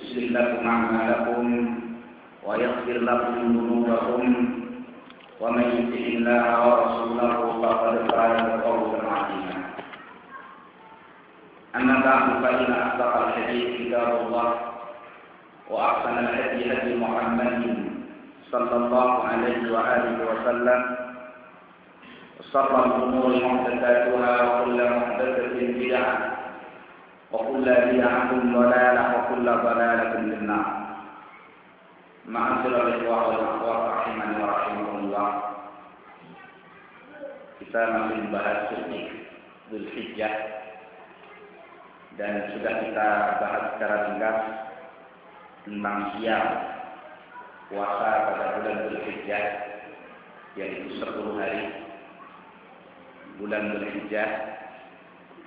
يصلح لكم أعمالكم ويغفر لكم ذنوبكم ومن يطع الله ورسوله فقد فاز فوزا عظيما. أما بعد فإن أصدق الحديث كتاب الله وأحسن الهدي هدي محمد صلى الله عليه وآله وسلم. وشر الأمور محدثاتها وكل محدثة بدعة وكل بدعة ضلالة وكل ضلالة في النار معاشر الإخوة والأخوات رحمني ورحمكم الله kita masih membahas suci Zulhijjah dan sudah kita bahas secara ringkas tentang siang puasa pada bulan Zulhijjah yaitu 10 hari bulan Zulhijjah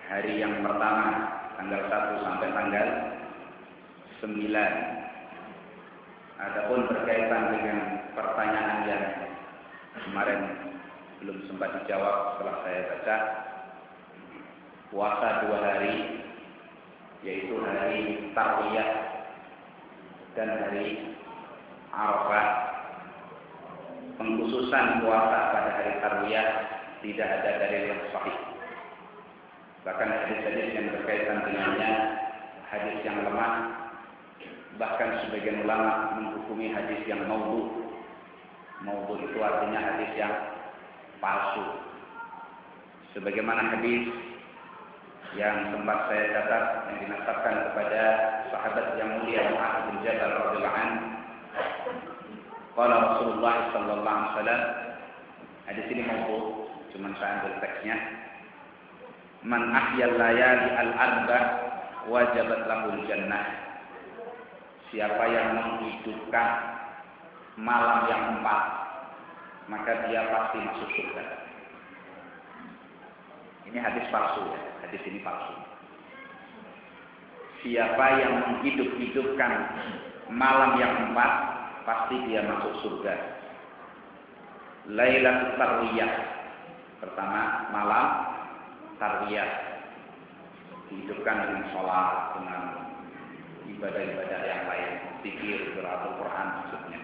hari yang pertama tanggal 1 sampai tanggal 9. Adapun berkaitan dengan pertanyaan yang kemarin belum sempat dijawab setelah saya baca puasa dua hari yaitu hari Tarwiyah dan hari Arafah. Pengkhususan puasa pada hari Tarwiyah tidak ada dari yang sahih. Bahkan hadis-hadis yang berkaitan dengannya hadis yang lemah. Bahkan sebagian ulama menghukumi hadis yang maudhu. Maudhu itu artinya hadis yang palsu. Sebagaimana hadis yang sempat saya catat yang dinasabkan kepada sahabat yang mulia Muhammad bin Jabal radhiyallahu anhu. Qala Rasulullah sallallahu alaihi wasallam hadis ini maudhu, cuma saya ambil teksnya. Man ahyal layali al-arba wajabat lahul jannah. Siapa yang menghidupkan malam yang empat, maka dia pasti masuk surga. Ini hadis palsu ya, hadis ini palsu. Siapa yang menghidup-hidupkan malam yang empat, pasti dia masuk surga. Lailatul Tarwiyah. Pertama, malam tarwiyah. Dihidupkan dengan sholat, dengan ibadah-ibadah yang lain. Zikir, qiraatul Quran maksudnya.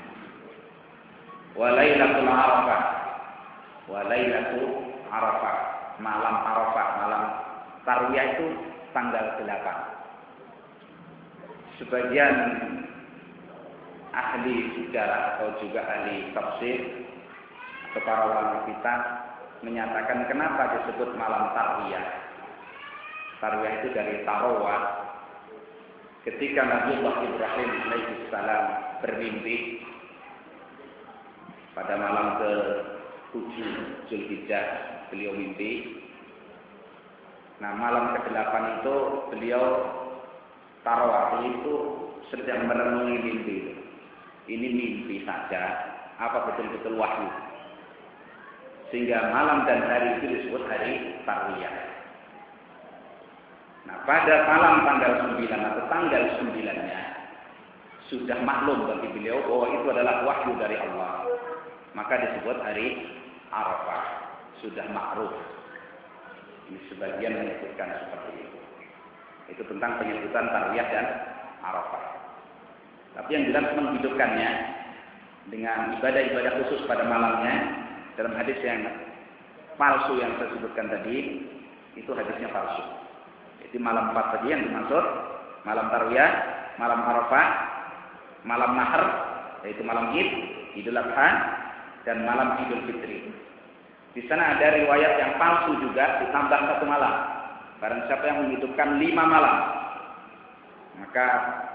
Walailatul Arafah. Walailatul Arafah. Malam Arafah, malam tarwiyah itu tanggal 8. Sebagian ahli sejarah atau juga ahli tafsir atau para ulama kita menyatakan kenapa disebut malam tarwiyah. Tarwiyah itu dari tarawah. Ketika Nabi Ibrahim alaihissalam bermimpi pada malam ke 7 Zulhijjah beliau mimpi. Nah malam ke-8 itu beliau tarawah itu sedang merenungi mimpi ini mimpi saja, apa betul-betul wahyu. Sehingga malam dan hari itu disebut hari Tarwiyah. Nah, pada malam tanggal 9 atau tanggal 9-nya sudah maklum bagi beliau bahwa itu adalah wahyu dari Allah. maka disebut hari Arafah. Sudah ma'ruf. Ini sebagian menyebutkan seperti itu. Itu tentang penyebutan tarwiyah dan Arafah. Tapi yang jelas menghidupkannya dengan ibadah-ibadah khusus pada malamnya dalam hadis yang palsu yang saya sebutkan tadi itu hadisnya palsu. Jadi malam empat tadi yang dimaksud malam tarwiyah, malam Arafah, malam Nahar yaitu malam Id, Idul Adha dan malam Idul Fitri. Di sana ada riwayat yang palsu juga ditambah satu malam. Barang siapa yang menghidupkan lima malam, maka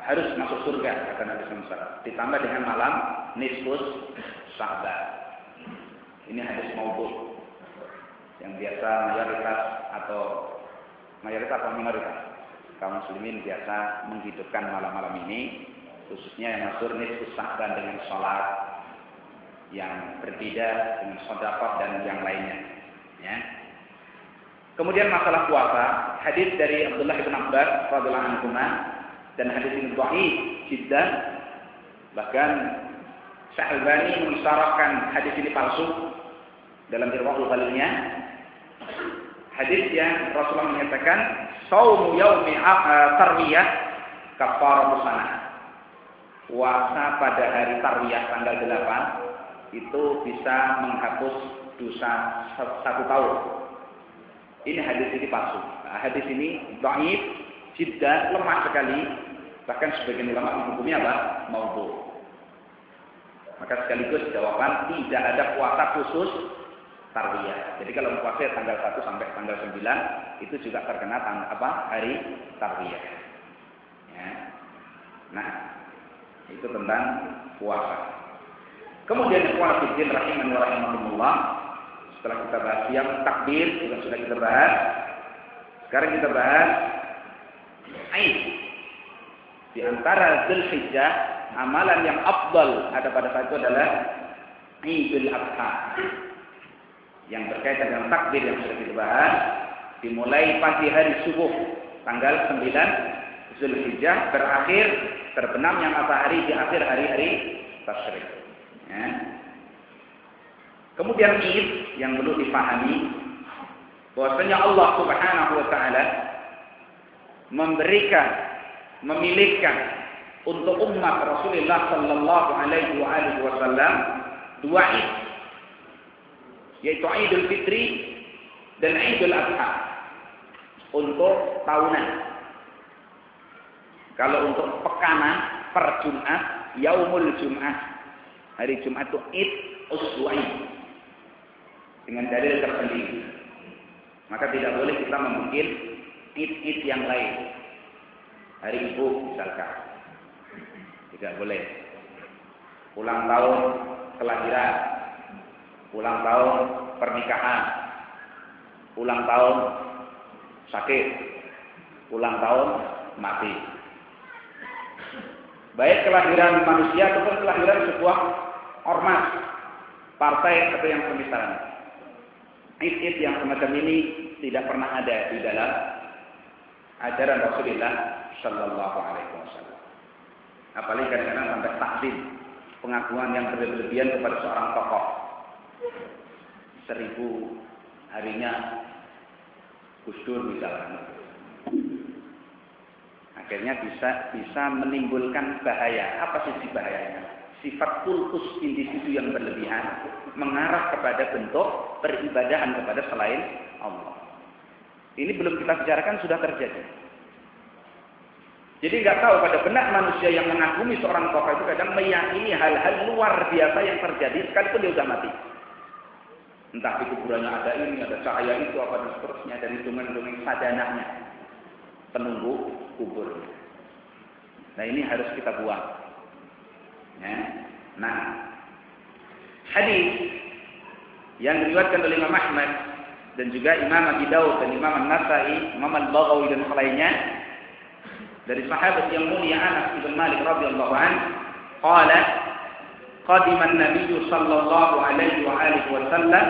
harus masuk surga kata Nabi SAW. Ditambah dengan malam nisfus sahabat. Ini hadis maudhu yang biasa mayoritas atau mayoritas atau minoritas kaum muslimin biasa menghidupkan malam-malam ini khususnya yang masuk sahabat dengan sholat yang berbeda dengan sodakoh dan yang lainnya. Ya. Kemudian masalah puasa, hadis dari Abdullah bin Abbas radhiyallahu anhu dan hadis ini dhaif jiddan bahkan Syahbani mengisyaratkan hadis ini palsu dalam Irwaul Ghalilnya hadis yang Rasulullah menyatakan saumu yaumi tarwiyah kafaratu sana puasa pada hari tarwiyah tanggal 8 itu bisa menghapus dosa satu tahun. Ini hadis ini palsu. Nah, hadis ini dhaif, jidda, lemah sekali. Bahkan sebagian ulama menghukumnya apa? Maudhu. Maka sekaligus jawaban tidak ada puasa khusus tarwiyah. Jadi kalau puasa tanggal 1 sampai tanggal 9 itu juga terkena tanggal apa? Hari tarwiyah. Ya. Nah, itu tentang puasa. Kemudian ikhwan fillah rahimani wa rahimakumullah. Setelah kita bahas siap takbir juga sudah kita bahas. Sekarang kita bahas Aid. Di antara Zulhijjah, amalan yang afdal ada pada saat itu adalah Idul Adha. Yang berkaitan dengan takbir yang sudah kita bahas, dimulai pagi hari subuh tanggal 9 Zulhijjah berakhir terbenamnya matahari di akhir hari-hari tasyrik. Ya. Kemudian Id yang perlu dipahami bahwasanya Allah Subhanahu wa taala memberikan memilihkan untuk umat Rasulullah sallallahu alaihi wasallam dua Id yaitu Idul Fitri dan Idul Adha untuk tahunan. Kalau untuk pekanan per Jumat, Yaumul Jumat hari Jumat itu id usbu'i dengan dalil tersendiri. Maka tidak boleh kita membuat id-id yang lain. Hari ibu misalkan. Tidak boleh. Ulang tahun kelahiran. Ulang tahun pernikahan. Ulang tahun sakit. Ulang tahun mati. Baik kelahiran manusia ataupun kelahiran sebuah ormas, partai atau yang semisalnya. Id-id yang semacam ini tidak pernah ada di dalam ajaran Rasulullah Shallallahu Alaihi Wasallam. Apalagi kadang-kadang sampai takdim pengakuan yang berlebihan kepada seorang tokoh. Seribu harinya Gus Dur misalnya. Akhirnya bisa bisa menimbulkan bahaya. Apa sih bahayanya? sifat kultus individu yang berlebihan mengarah kepada bentuk peribadahan kepada selain Allah. Ini belum kita bicarakan sudah terjadi. Jadi nggak tahu pada benak manusia yang mengagumi seorang tokoh itu kadang meyakini hal-hal luar biasa yang terjadi sekalipun dia sudah mati. Entah di kuburannya ada ini, ada cahaya itu, apa dan seterusnya dari dongeng-dongeng sadanahnya. Penunggu kubur. Nah ini harus kita buang. Ya. Nah, hadis yang diriwayatkan oleh Imam Ahmad dan juga Imam Abi Dawud dan Imam An-Nasai, Imam Al-Baghawi dan lainnya dari sahabat yang mulia Anas bin Malik radhiyallahu an, qala alaihi wa alihi wasallam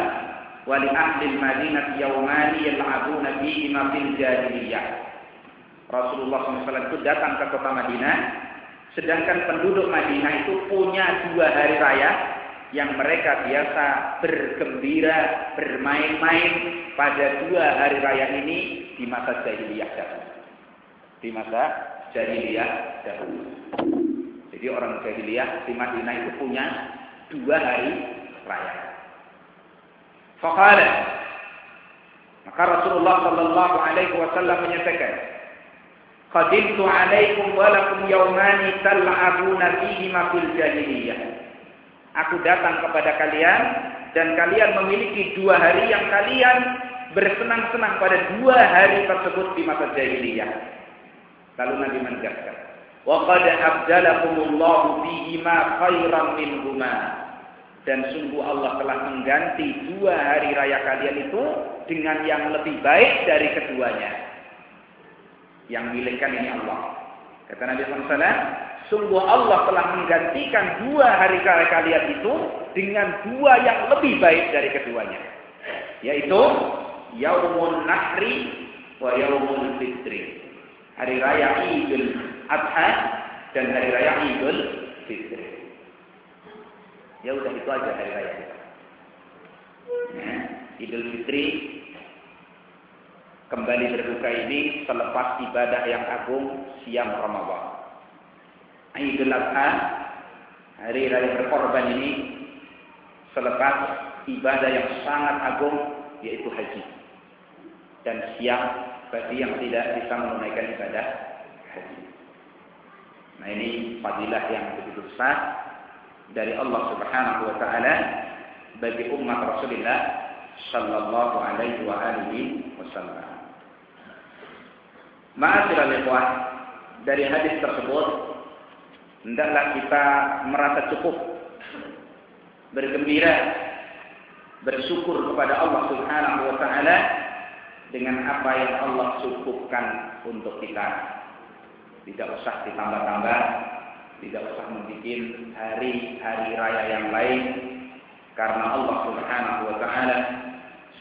wa li ahli al-Madinah yawman yal'abuna fihi ma fil jahiliyah. Rasulullah SAW itu datang ke kota Madinah Sedangkan penduduk Madinah itu punya dua hari raya yang mereka biasa bergembira, bermain-main pada dua hari raya ini di masa jahiliyah dahulu. Di masa jahiliyah dahulu. Orang jahiliyah di Madinah itu punya dua hari raya. Fakala maka Rasulullah Shallallahu Alaihi Wasallam menyatakan, Qadimtu alaikum walakum yaumani tal'abuna fihi fil jahiliyah. Aku datang kepada kalian dan kalian memiliki dua hari yang kalian bersenang-senang pada dua hari tersebut di masa jahiliyah. Lalu Nabi menegaskan, "Wa qad abdalakumullahu bihima khairan minhuma." Dan sungguh Allah telah mengganti dua hari raya kalian itu dengan yang lebih baik dari keduanya. Yang milikkan ini Allah. Kata Nabi SAW, Sungguh Allah telah menggantikan dua hari raya kalian itu dengan dua yang lebih baik dari keduanya. Yaitu Yaumun Nahri wa Yaumun Fitri. Hari raya Idul Adha dan hari raya Idul Fitri. Ya udah itu aja hari raya. Ya, Idul Fitri kembali berbuka ini selepas ibadah yang agung siang Ramadan. Idul Adha, hari raya berkorban ini selepas ibadah yang sangat agung yaitu haji. Dan siap bagi yang tidak bisa menunaikan ibadah haji. Nah ini fadilah yang begitu besar dari Allah Subhanahu wa taala bagi umat Rasulullah sallallahu alaihi wa alihi wasallam. Ma'asyiral ikhwah, dari hadis tersebut hendaklah kita merasa cukup bergembira bersyukur kepada Allah Subhanahu wa taala dengan apa yang Allah cukupkan untuk kita. Tidak usah ditambah-tambah, tidak usah membuat hari-hari raya yang lain. Karena Allah Subhanahu wa taala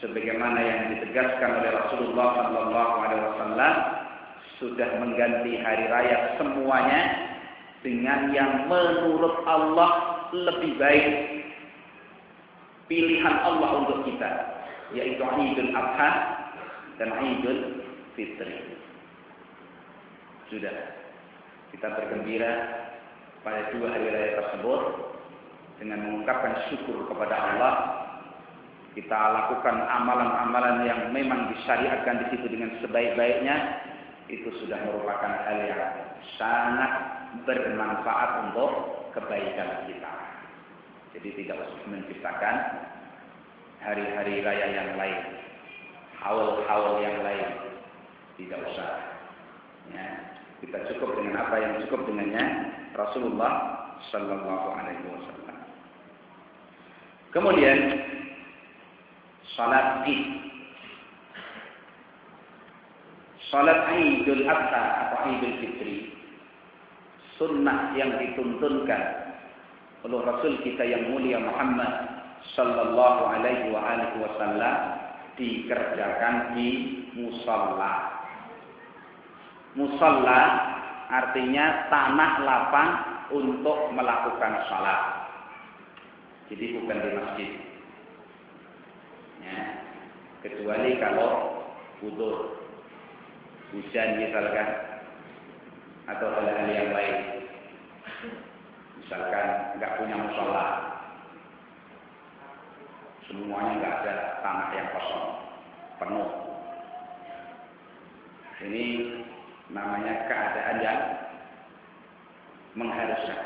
sebagaimana yang ditegaskan oleh Rasulullah sallallahu alaihi wasallam sudah mengganti hari raya semuanya dengan yang menurut Allah lebih baik. Pilihan Allah untuk kita yaitu Idul Adha dan Idul Fitri. Sudah kita bergembira pada dua hari raya tersebut dengan mengungkapkan syukur kepada Allah. Kita lakukan amalan-amalan yang memang disyariatkan di situ dengan sebaik-baiknya itu sudah merupakan hal yang sangat bermanfaat untuk kebaikan kita. Jadi tidak usah menciptakan hari-hari raya yang lain, haul-haul yang lain. Tidak usah. Ya, kita cukup dengan apa yang cukup dengannya Rasulullah Sallallahu Alaihi Wasallam. Kemudian salat id, salat Idul Adha atau Idul Fitri sunnah yang dituntunkan oleh Rasul kita yang mulia Muhammad sallallahu alaihi wasallam dikerjakan di musalla. Musalla artinya tanah lapang untuk melakukan salat. Jadi bukan di masjid. Ya. Kecuali kalau butuh hujan misalkan atau hal-hal yang lain. Misalkan nggak punya musola, semuanya nggak ada tanah yang kosong, penuh. Ini namanya keadaan yang mengharuskan.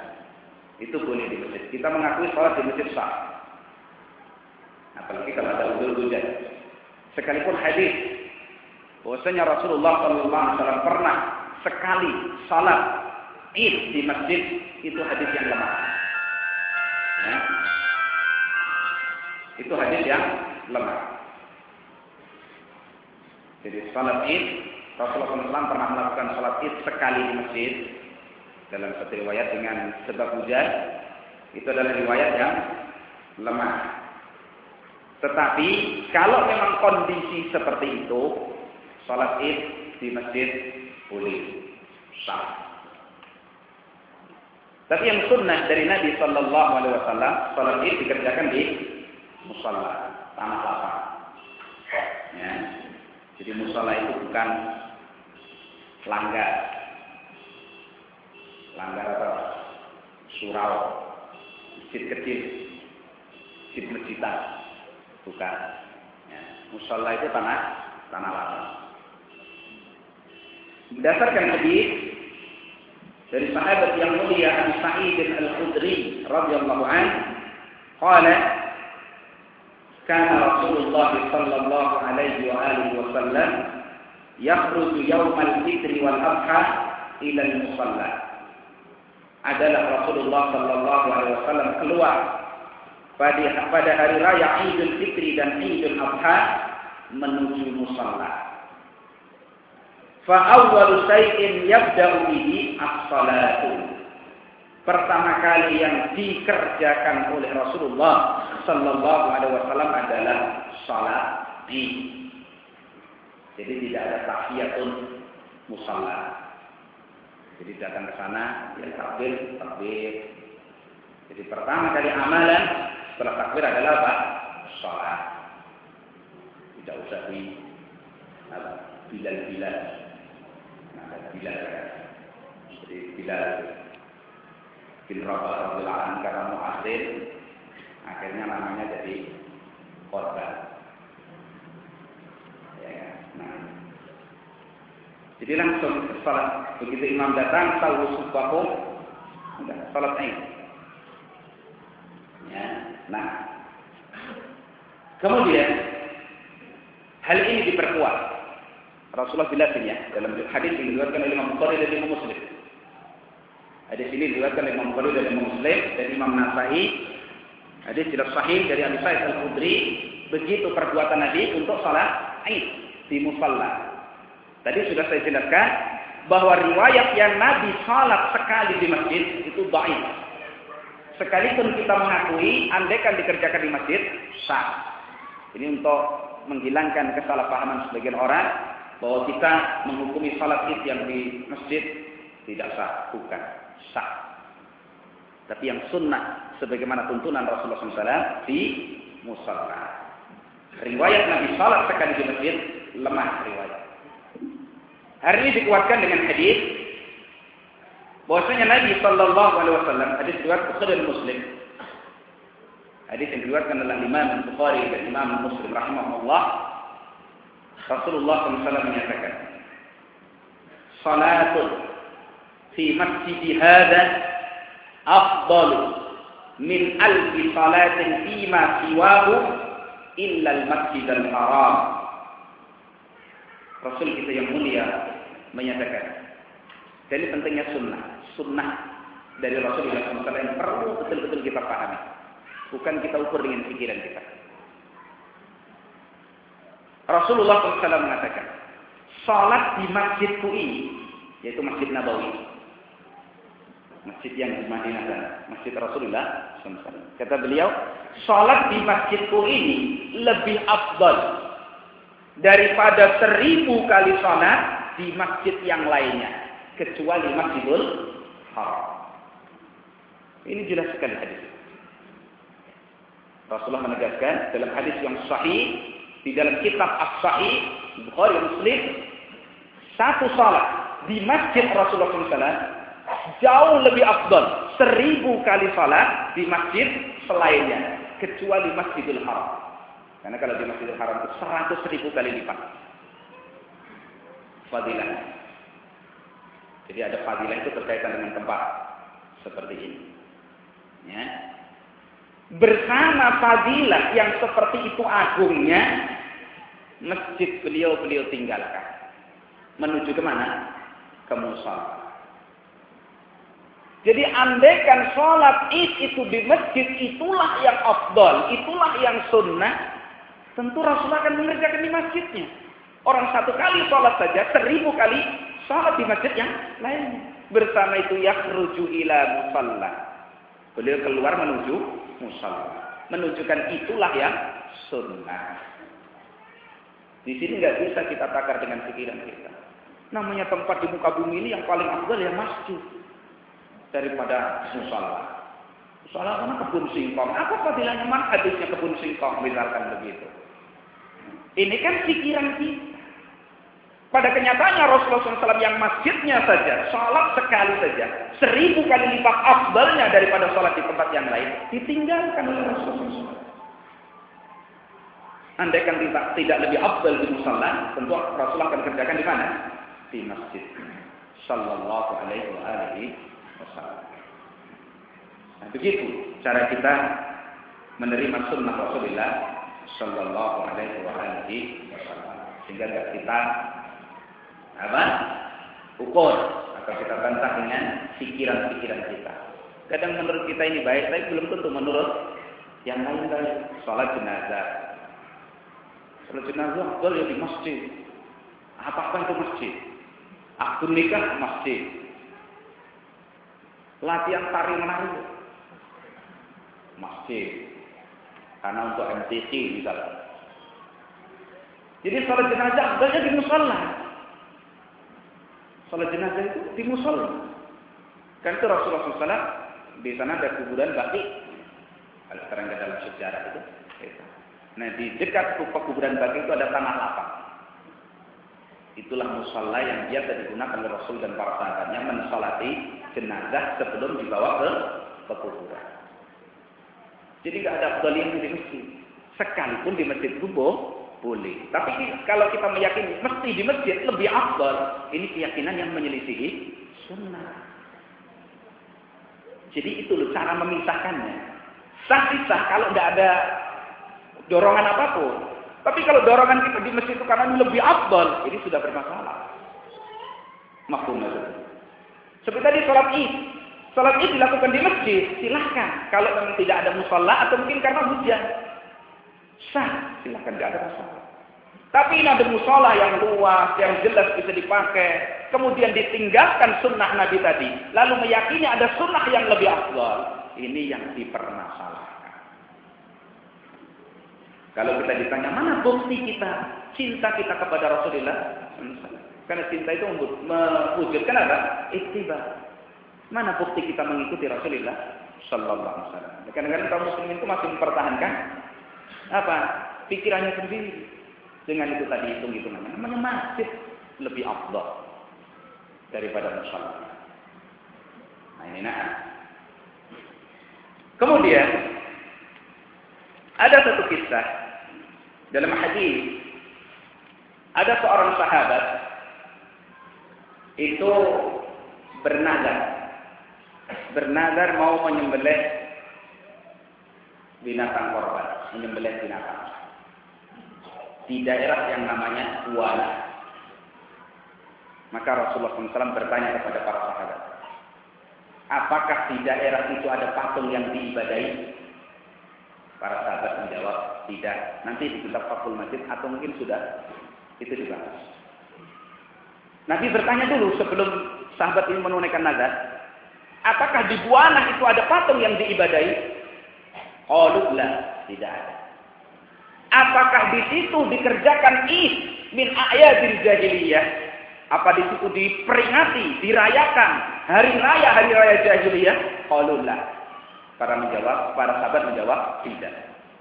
Itu boleh di masjid. Kita mengakui sholat di masjid sah. Apalagi kalau ada udur hujan. Sekalipun hadis bahwasanya Rasulullah SAW pernah sekali salat id di masjid itu hadis yang lemah. Ya. Itu hadis yang lemah. Jadi salat id Rasulullah SAW pernah melakukan salat id sekali di masjid dalam satu riwayat dengan sebab hujan itu adalah riwayat yang lemah. Tetapi kalau memang kondisi seperti itu, salat id di masjid boleh sah. Tapi yang sunnah dari Nabi Shallallahu Alaihi Wasallam, salat id dikerjakan di musola, tanah lapang. Ya. Jadi musola itu bukan langgar, langgar atau surau, masjid kecil, masjid masjidan, bukan. Ya. Musola itu tanah tanah lapang. Berdasarkan hadis dari sahabat yang mulia Abu Sa'id Al-Khudri radhiyallahu an, qala kana Rasulullah sallallahu alaihi wa alihi wasallam yakhruju yawm al-fitr wal adha ila al-musalla. Adalah Rasulullah sallallahu alaihi wasallam keluar pada pada hari raya Idul Fitri dan Idul Adha menuju musalla. Fa awwalu shay'in yabda'u bihi as-salatu. Pertama kali yang dikerjakan oleh Rasulullah sallallahu alaihi wasallam adalah salat di. Jadi tidak ada tahiyatun musalla. Jadi datang ke sana, ya takbir, takbir. Jadi pertama kali amalan setelah takbir adalah apa? Salat. Tidak usah di bilal-bilal Bilal jadi Bilal bin Rabah radhiyallahu karena muadzin akhirnya namanya jadi korban ya. Jadi langsung salat. Begitu imam datang tahu subahu enggak salat ini ya nah. Kemudian hal ini diperkuat. Rasulullah jelasin ya dalam hadis yang diriwayatkan oleh Imam Bukhari dan Imam Muslim. Hadis ini diriwayatkan oleh Imam Bukhari dan Imam Muslim dan Imam Nasai. Hadis tidak sahih dari Abi Sa'id Al-Khudri. Begitu perbuatan Nabi untuk salat Aid di musalla. Tadi sudah saya jelaskan bahwa riwayat yang Nabi salat sekali di masjid itu baik. Sekalipun kita mengakui andaikan dikerjakan di masjid sah. Ini untuk menghilangkan kesalahpahaman sebagian orang bahwa kita menghukumi salat id yang di masjid tidak sah, bukan sah. Tapi yang sunnah sebagaimana tuntunan Rasulullah SAW di musalla. Riwayat Nabi salat sekali di masjid lemah riwayat. Hari ini dikuatkan dengan hadis bahwasanya Nabi Shallallahu Alaihi Wasallam hadis riwayat Bukhari Muslim. Hadis yang diriwayatkan oleh Imam Bukhari dan Imam Muslim rahimahullah Rasulullah SAW menyatakan, Salatun fi masjid hada afdalu min alfi salatin fima siwahu illa al-masjid al-haram. Rasul kita yang mulia menyatakan, jadi pentingnya sunnah. Sunnah dari Rasulullah SAW yang perlu betul-betul kita pahami. Bukan kita ukur dengan pikiran kita. Rasulullah SAW mengatakan, salat di masjidku ini, yaitu Masjid Nabawi, masjid yang di Madinah masjid Rasulullah SAW. Kata beliau, salat di masjidku ini lebih afdal daripada seribu kali salat di masjid yang lainnya, kecuali Masjidul Haram. Ini jelas sekali hadis. Rasulullah menegaskan dalam hadis yang sahih di dalam kitab As-Sahih Bukhari Muslim satu salat di masjid Rasulullah SAW jauh lebih afdal seribu kali salat di masjid selainnya kecuali Masjidil Haram karena kalau di Masjidil Haram itu seratus ribu kali lipat. Fadilah. Jadi ada fadilah itu berkaitan dengan tempat seperti ini. Ya. Bersama fadilah yang seperti itu agungnya masjid beliau-beliau tinggalkan. Menuju ke mana? ke musola jadi andaikan sholat id itu di masjid itulah yang afdol itulah yang sunnah tentu Rasulullah akan mengerjakan di masjidnya orang satu kali sholat saja seribu kali sholat di masjid yang lainnya bersama itu yakhruju ila musalla beliau keluar menuju musola. Menunjukkan itulah yang sunnah. Di sini nggak bisa kita takar dengan pikiran kita. Namanya tempat di muka bumi ini yang paling afdal ya masjid. daripada musola. Musola karena kebun singkong. Apa fadilahnya mana hadisnya kebun singkong misalkan begitu. Ini kan pikiran kita. Pada kenyataannya Rasulullah SAW yang masjidnya saja, sholat sekali saja, seribu kali lipat afdalnya daripada sholat di tempat yang lain, ditinggalkan oleh Rasulullah SAW. Andai kan tidak, tidak lebih afdal di musola, tentu Rasulullah akan kerjakan di mana? Di masjid. Sallallahu alaihi wasallam. Nah, begitu cara kita menerima sunnah Rasulullah Sallallahu alaihi wasallam. Sehingga kita apa? Ukur atau kita bantah dengan pikiran-pikiran kita. Kadang menurut kita ini baik, tapi belum tentu menurut yang lain baik. Sholat jenazah. Sholat jenazah betul ya di masjid. Apakah itu masjid? Akun nikah masjid. Latihan tari menari masjid. Karena untuk MTC misalnya. Jadi sholat jenazah banyak di musola. Salat jenazah itu di musola. Kan itu Rasulullah SAW di sana ada kuburan baki. Kalau sekarang ke dalam sejarah itu. Nah di dekat kuburan baki itu ada tanah lapang. Itulah musola yang biasa digunakan oleh Rasul dan para sahabatnya mensolati jenazah sebelum dibawa ke, ke kuburan. Jadi tidak ada abdalian di masjid. Sekalipun di masjid kubo boleh. Tapi kalau kita meyakini mesti di masjid lebih afdal, ini keyakinan yang menyelisihi sunnah. Jadi itu loh cara memisahkannya. Sah sah kalau tidak ada dorongan apa pun. Tapi kalau dorongan kita di masjid itu karena lebih afdal, ini sudah bermasalah. Maklum Seperti tadi sholat id. Sholat id dilakukan di masjid, silahkan. Kalau memang tidak ada musola atau mungkin karena hujan. Sah, silahkan, tidak ada masalah. Tapi ini ada musola yang luas, yang jelas bisa dipakai. Kemudian ditinggalkan sunnah Nabi tadi. Lalu meyakini ada sunnah yang lebih afdal. Ini yang dipermasalahkan. Kalau kita ditanya, mana bukti kita? Cinta kita kepada Rasulullah. Karena cinta itu mewujudkan apa? Ittiba. Mana bukti kita mengikuti Rasulullah Sallallahu Alaihi Wasallam. Kadang-kadang kaum muslimin itu masih mempertahankan apa? Pikirannya sendiri. Dengan itu tadi hitung hitungannya namanya masjid lebih afdal daripada musola nah ini nah. Kemudian ada satu kisah dalam hadis. Ada seorang sahabat itu bernazar bernazar mau menyembelih binatang korban menyembelih binatang di daerah yang namanya Kuala. Maka Rasulullah SAW bertanya kepada para sahabat, apakah di daerah itu ada patung yang diibadahi? Para sahabat menjawab, tidak. Nanti di kitab Fakul Masjid atau mungkin sudah itu dibahas. Nabi bertanya dulu sebelum sahabat ini menunaikan nazar, apakah di Buana itu ada patung yang diibadahi? Qalublah, tidak ada. Apakah di situ dikerjakan id min ayadil jahiliyah? Apa di situ diperingati, dirayakan hari raya hari raya jahiliyah? Qalullah. Para menjawab, para sahabat menjawab tidak.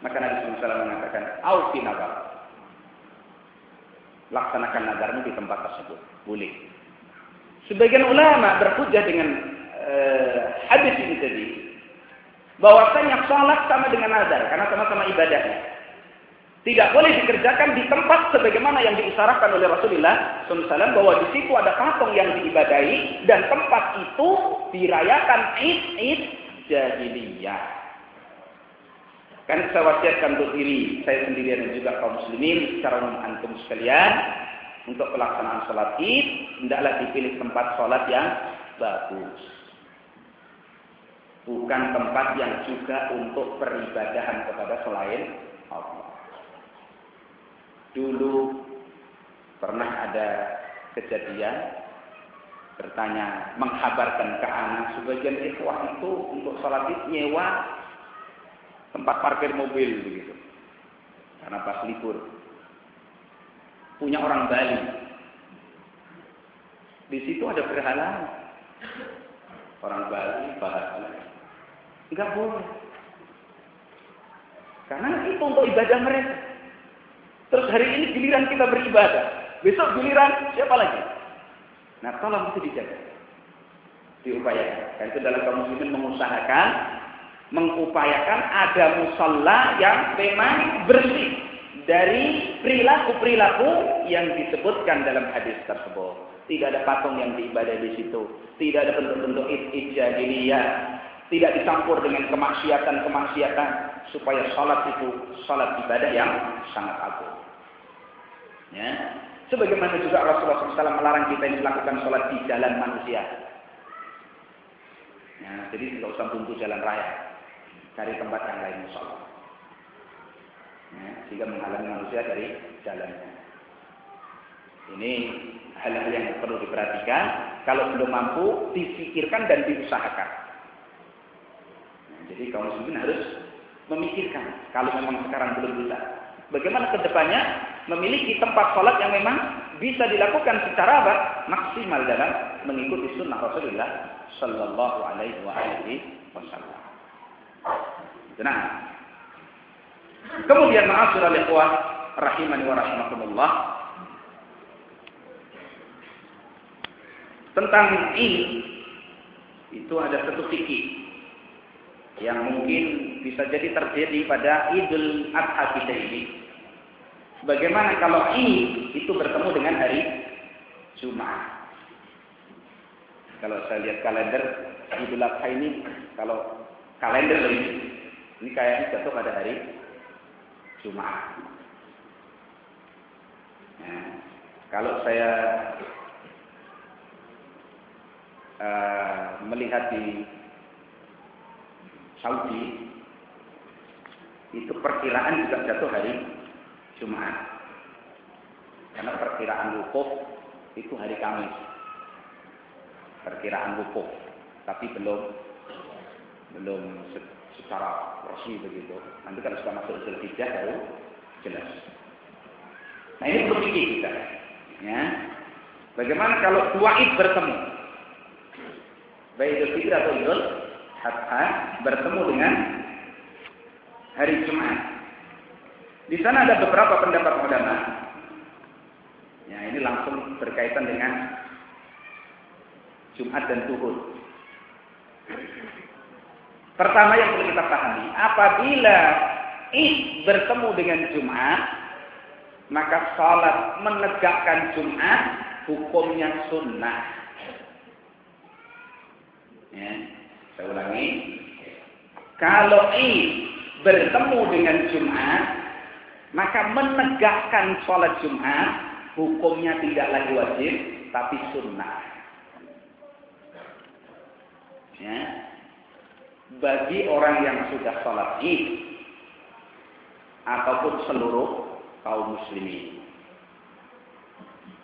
Maka Nabi SAW mengatakan, "Au fi Laksanakan nazarmu di tempat tersebut. Boleh. Sebagian ulama berhujjah dengan uh, hadis ini tadi bahwasanya salat sama dengan nazar karena sama-sama ibadahnya. Tidak boleh dikerjakan di tempat sebagaimana yang diisyaratkan oleh Rasulullah SAW bahwa di situ ada patung yang diibadahi dan tempat itu dirayakan id-id jahiliyah. Kan saya wasiatkan untuk diri saya sendirian dan juga kaum muslimin secara umum antum sekalian untuk pelaksanaan sholat id hendaklah dipilih tempat sholat yang bagus bukan tempat yang juga untuk peribadahan kepada selain Allah. Dulu pernah ada kejadian bertanya menghabarkan ke anak sebagian ikhwah itu untuk sholat id nyewa tempat parkir mobil begitu karena pas libur punya orang Bali di situ ada berhala Orang Bali bahasa. Enggak boleh. Karena itu untuk ibadah mereka. Terus hari ini giliran kita beribadah. Besok giliran siapa lagi? Nah tolong itu dijaga. Diupayakan. Dan itu dalam kaum mengusahakan, mengupayakan ada musalla yang memang bersih dari perilaku-perilaku yang disebutkan dalam hadis tersebut. Tidak ada patung yang diibadah di situ. Tidak ada bentuk-bentuk ijadiliyah. Tidak dicampur dengan kemaksiatan-kemaksiatan. Supaya sholat itu sholat ibadah yang sangat agung. Ya. Sebagaimana juga Rasulullah SAW melarang kita ini melakukan sholat di jalan manusia. Ya, jadi tidak usah buntu jalan raya. Cari tempat yang lain sholat. Ya, sehingga menghalangi manusia dari jalannya. Ini hal-hal yang perlu diperhatikan. Kalau belum mampu, difikirkan dan diusahakan. Jadi kaum muslimin harus memikirkan. Kalau memang sekarang belum bisa. Bagaimana ke depannya memiliki tempat sholat yang memang bisa dilakukan secara apa? maksimal dalam mengikuti sunnah Rasulullah Sallallahu Alaihi Wasallam. Nah, kemudian ma'asyiral ikhwah rahimani wa rahimakumullah tentang ini itu ada satu fikih yang mungkin bisa jadi terjadi pada Idul Adha kita ini Bagaimana kalau ini itu bertemu dengan hari Jumat? Kalau saya lihat kalender Idul Adha ini, kalau kalender ini, ini kayaknya jatuh pada hari Jumat. Ya. Kalau saya uh, melihat di Saudi, itu perkiraan juga jatuh hari Jumat. Karena perkiraan wukuf itu hari Kamis. Perkiraan wukuf, tapi belum belum secara resmi begitu. Nanti kalau sudah masuk Zulhijjah baru jelas. Nah ini perlu kita. Ya. Bagaimana kalau dua id bertemu? Baik Idul Fitri atau Idul Adha bertemu dengan hari Jumat. Di sana ada beberapa pendapat ulama. Ya, ini langsung berkaitan dengan Jumat dan Tuhur. Pertama yang perlu kita pahami, apabila Id bertemu dengan Jumat, maka salat menegakkan Jumat hukumnya sunnah. Ya, saya ulangi. Kalau Id bertemu dengan Jumat, maka menegakkan sholat Jumat hukumnya tidak lagi wajib, tapi sunnah. Ya. Bagi orang yang sudah sholat id ataupun seluruh kaum muslimin.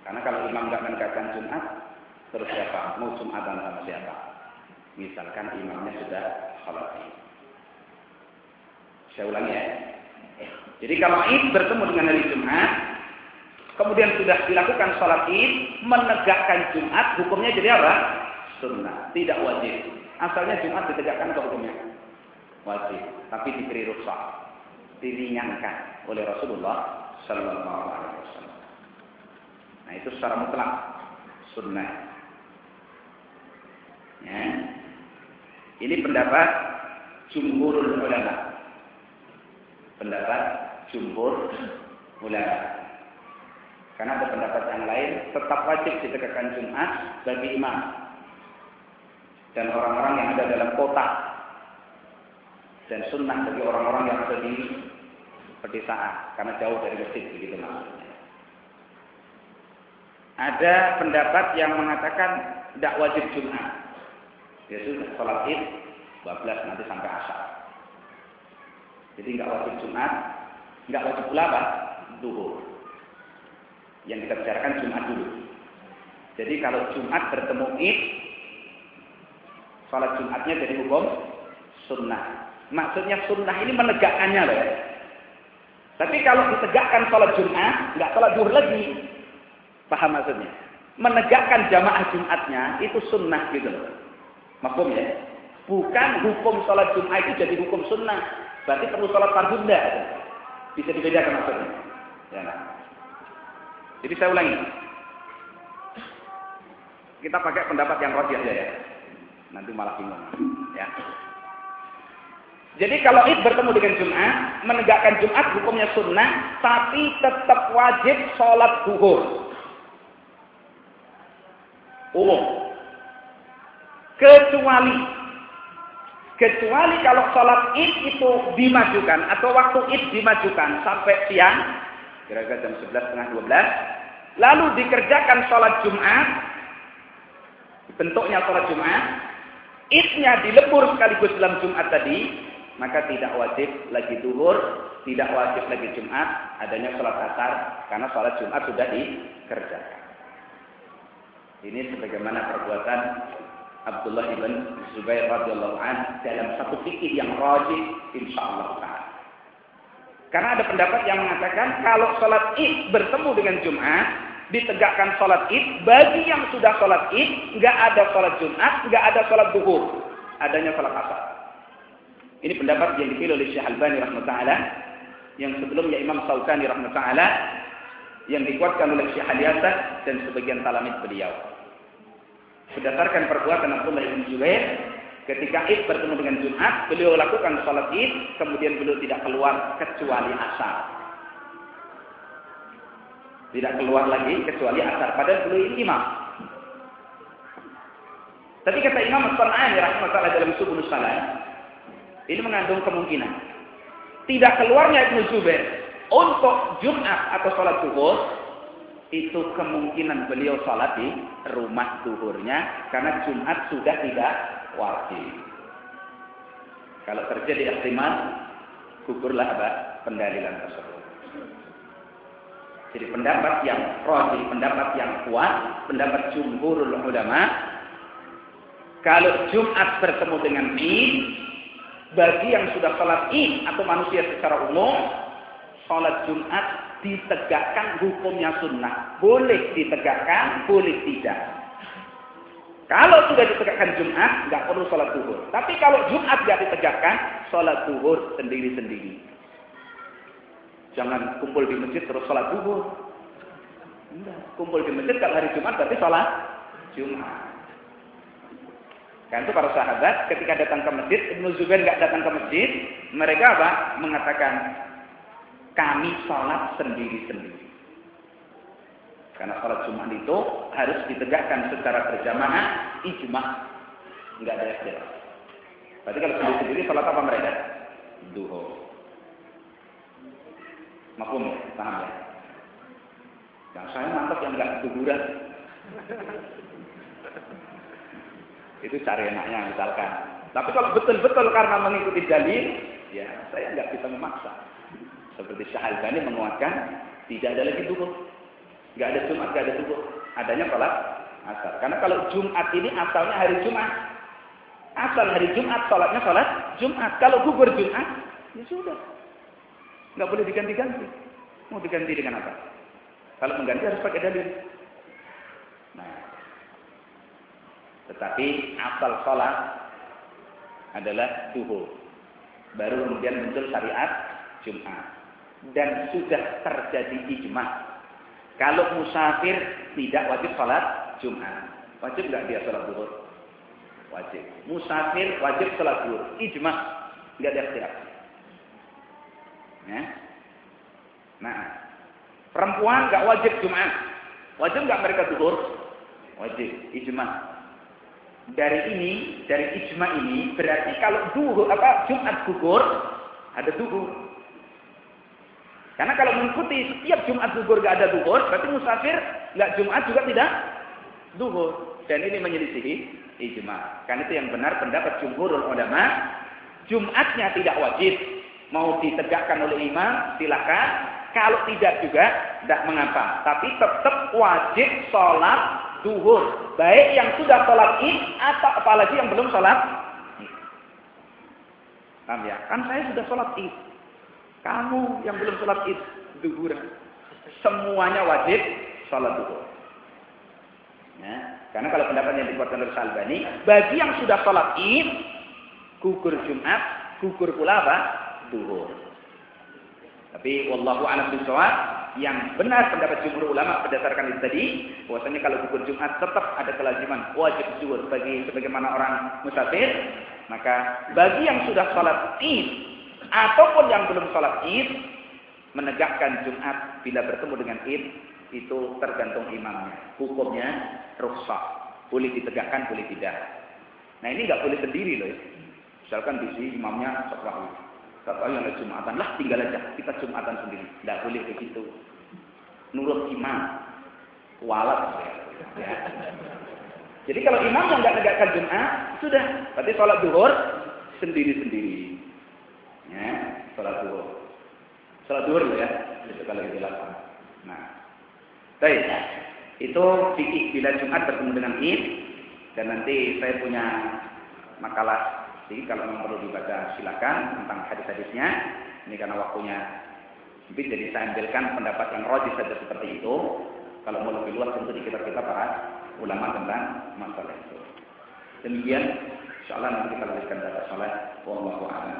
Karena kalau imam nggak menegakkan Jumat, terus siapa? Mau Jumatan sama siapa? Misalkan imamnya sudah sholat. Saya ulangi ya. Jadi kalau Id bertemu dengan hari Jumat, kemudian sudah dilakukan sholat Id, menegakkan Jumat, hukumnya jadi apa? Sunnah, tidak wajib. Asalnya Jumat ditegakkan ke hukumnya wajib, tapi diberi rukhsah, diringankan oleh Rasulullah Sallallahu Alaihi Wasallam. Nah itu secara mutlak sunnah. Ya. Ini pendapat jumhurul ulama. Pendapat jumhur ulama. Karena ada pendapat yang lain tetap wajib ditegakkan Jumat bagi imam dan orang-orang yang ada dalam kota dan sunnah bagi orang-orang yang ada di pedesaan karena jauh dari masjid begitu maksudnya. Ada pendapat yang mengatakan tidak wajib Jumat. Ya sudah, sholat id 12 nanti sampai asar. Jadi nggak wajib Jumat, Enggak wajib pula apa? Duhur. Yang kita bicarakan Jumat dulu. Jadi kalau Jumat bertemu Id, sholat Jumatnya jadi hukum sunnah. Maksudnya sunnah ini menegakkannya loh. Tapi kalau ditegakkan sholat Jumat, nggak sholat duhur lagi. Paham maksudnya? Menegakkan jamaah Jumatnya itu sunnah gitu loh. Makum ya? Bukan hukum sholat Jumat itu jadi hukum sunnah. Berarti perlu sholat fardu Bisa dibedakan maksudnya. Ya, nah. Jadi saya ulangi. Kita pakai pendapat yang roti aja ya. Nanti malah bingung. Ya. Jadi kalau id bertemu dengan Jumat, menegakkan Jumat hukumnya sunnah, tapi tetap wajib sholat duhur. Umum. Kecuali kecuali kalau sholat id itu dimajukan atau waktu id dimajukan sampai siang, kira-kira jam 11 setengah 12, lalu dikerjakan sholat Jumat, bentuknya sholat Jumat, idnya dilebur sekaligus dalam Jumat tadi, maka tidak wajib lagi duhur, tidak wajib lagi Jumat, adanya sholat asar, karena sholat Jumat sudah dikerjakan. Ini sebagaimana perbuatan Abdullah ibn Zubair radhiyallahu an dalam satu fikih yang rajih insyaallah taala. Karena ada pendapat yang mengatakan kalau sholat id bertemu dengan Jumat, ditegakkan sholat id, bagi yang sudah sholat id, nggak ada sholat Jumat, nggak ada sholat duhur, adanya sholat asar. Ini pendapat yang dipilih oleh Syekh Albani rahmatullah yang sebelumnya Imam Saukani rahmatullah yang dikuatkan oleh Syekh dan sebagian talamid beliau. Berdasarkan perbuatan Abdullah bin Zubair, ketika Id bertemu dengan Jumat, beliau lakukan sholat Id, kemudian beliau tidak keluar kecuali asar. Tidak keluar lagi kecuali asar. Padahal beliau ini imam. Tapi kata Imam As-San'ani rahmatullah dalam Subul Salam, ini mengandung kemungkinan. Tidak keluarnya Ibnu Zubair untuk Jumat atau sholat zuhur itu kemungkinan beliau sholat di rumah zuhurnya karena Jumat sudah tidak wajib. Kalau terjadi ihtimal, gugurlah pendalilan tersebut. Jadi pendapat yang rajih, pendapat yang kuat, pendapat jumhurul ulama, kalau Jumat bertemu dengan Id, bagi yang sudah sholat id atau manusia secara umum, sholat Jumat ditegakkan hukumnya sunnah. Boleh ditegakkan, boleh tidak. Kalau sudah ditegakkan Jumat, nggak perlu sholat duhur. Tapi kalau Jumat nggak ditegakkan, sholat duhur sendiri-sendiri. Jangan kumpul di masjid terus sholat duhur. Kumpul di masjid kalau hari Jumat berarti sholat Jumat. Kan itu para sahabat ketika datang ke masjid, Ibnu Zubair nggak datang ke masjid, mereka apa? Mengatakan kami sholat sendiri-sendiri. Karena sholat Jumat itu harus ditegakkan secara berjamaah, ijma. Nggak ada ikhtilaf. Berarti kalau sendiri-sendiri sholat apa mereka? Duho. Maklum ya? Paham ya? Yang saya mantap yang nggak duhuran. Itu cari enaknya misalkan. Tapi kalau betul-betul karena mengikuti dalil, ya saya nggak bisa memaksa. Seperti Bani menguatkan, tidak ada lagi duhur. Nggak ada Jumat, nggak ada duhur. Adanya sholat asar. Karena kalau Jumat ini asalnya hari Jumat. Asal hari Jumat, sholatnya sholat Jumat. Kalau gugur Jumat, ya sudah. Nggak boleh diganti-ganti. Mau diganti dengan apa? Kalau mengganti harus pakai dalil. Tetapi asal sholat adalah duhur. Baru kemudian muncul syariat Jumat. Dan sudah terjadi ijma. Kalau musafir tidak wajib sholat Jumat. Wajib nggak dia sholat duhur? Wajib. Musafir wajib sholat duhur. Ijma. Nggak ada ikhtilaf. Ya. Nah, perempuan nggak wajib Jumat. Wajib nggak mereka duhur? Wajib. Ijma dari ini, dari ijma ini, berarti kalau duhur, apa Jumat gugur, ada duhur. Karena kalau mengikuti setiap Jumat gugur gak ada duhur, berarti musafir nggak Jumat juga tidak duhur. Dan ini menyelisihi ijma. Karena itu yang benar pendapat jumhurul ulama, Jumatnya tidak wajib. Mau ditegakkan oleh imam, silakan. Kalau tidak juga, tidak mengapa. Tapi tetap wajib sholat duhur. Baik yang sudah sholat id atau apalagi yang belum sholat ya? Kan saya sudah sholat id. Kamu yang belum sholat id, duhur. Semuanya wajib sholat duhur. Ya. Karena kalau pendapat yang dikuatkan oleh Salbani, bagi yang sudah sholat id, gugur Jumat, gugur pula apa? Duhur. Tapi wallahu a'lam bishawab, yang benar pendapat jumhur ulama berdasarkan itu tadi, bahwasanya kalau gugur Jumat tetap ada kelaziman wajib zuhur bagi sebagaimana orang musafir, maka bagi yang sudah sholat id ataupun yang belum sholat id, menegakkan Jumat bila bertemu dengan id itu tergantung imamnya. Hukumnya rukhsah. Boleh ditegakkan, boleh tidak. Nah ini nggak boleh sendiri loh. Ya. Misalkan di sini imamnya setelah Kata yang ada Jumatan lah tinggal aja kita Jumatan sendiri. Tidak boleh begitu. Nurut imam. Walat. Ya. Jadi kalau imam yang nggak tegakkan Jumat, sudah. Berarti sholat duhur sendiri-sendiri. Ya, sholat duhur. Sholat duhur ya. Itu kalau itu Nah, Baik. Itu fikih bila Jumat bertemu dengan Id dan nanti saya punya makalah jadi kalau memang perlu dibaca silakan tentang hadis-hadisnya. Ini karena waktunya sempit jadi saya ambilkan pendapat yang rojis saja seperti itu. Kalau mau lebih luas tentu di kita kita para ulama tentang masalah itu. Demikian, insya Allah nanti kita lanjutkan data sholat. Wallahu a'lam.